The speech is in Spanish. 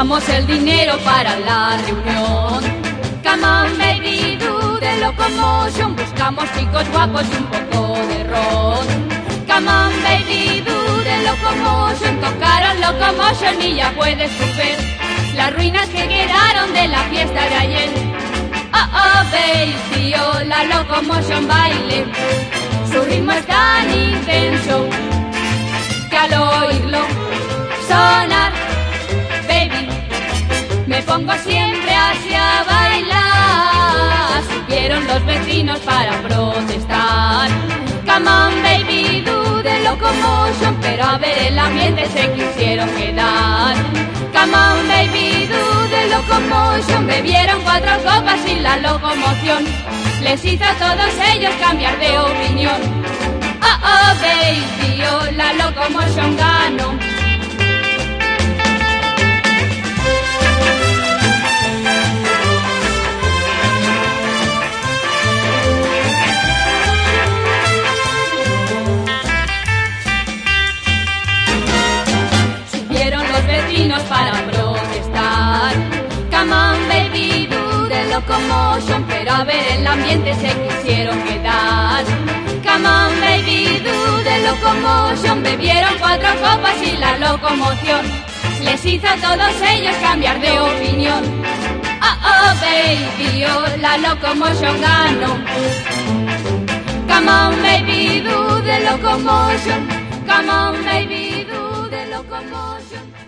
el dinero para la reunión. Come on, baby, do the locomotion. Buscamos chicos guapos y un poco de ron. Come on, baby, do the locomotion. Tocaron locomotion y ya puedes ver las ruinas que quedaron de la fiesta de ayer. Oh, oh, baby, oh, la locomotion baile. Su ritmo es tan intenso los vecinos para protestar. Come on, baby, do the locomotion, pero a ver el ambiente se quisieron quedar. Come on, baby, do the locomotion, bebieron cuatro copas y la locomoción les hizo a todos ellos cambiar de opinión. Oh, oh, baby, oh, la locomotion ganó. Para protestar. Come on, baby, do the locomotion, pero a ver el ambiente se quisieron quedar. Come on, baby, do the locomotion, bebieron cuatro copas y la locomoción les hizo a todos ellos cambiar de opinión. Oh, oh, baby, oh, la locomotion ganó. Come on, baby, do the locomotion. Come on, baby, do the locomotion.